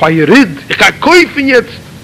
feier rid, ich kann kaufen jetzt.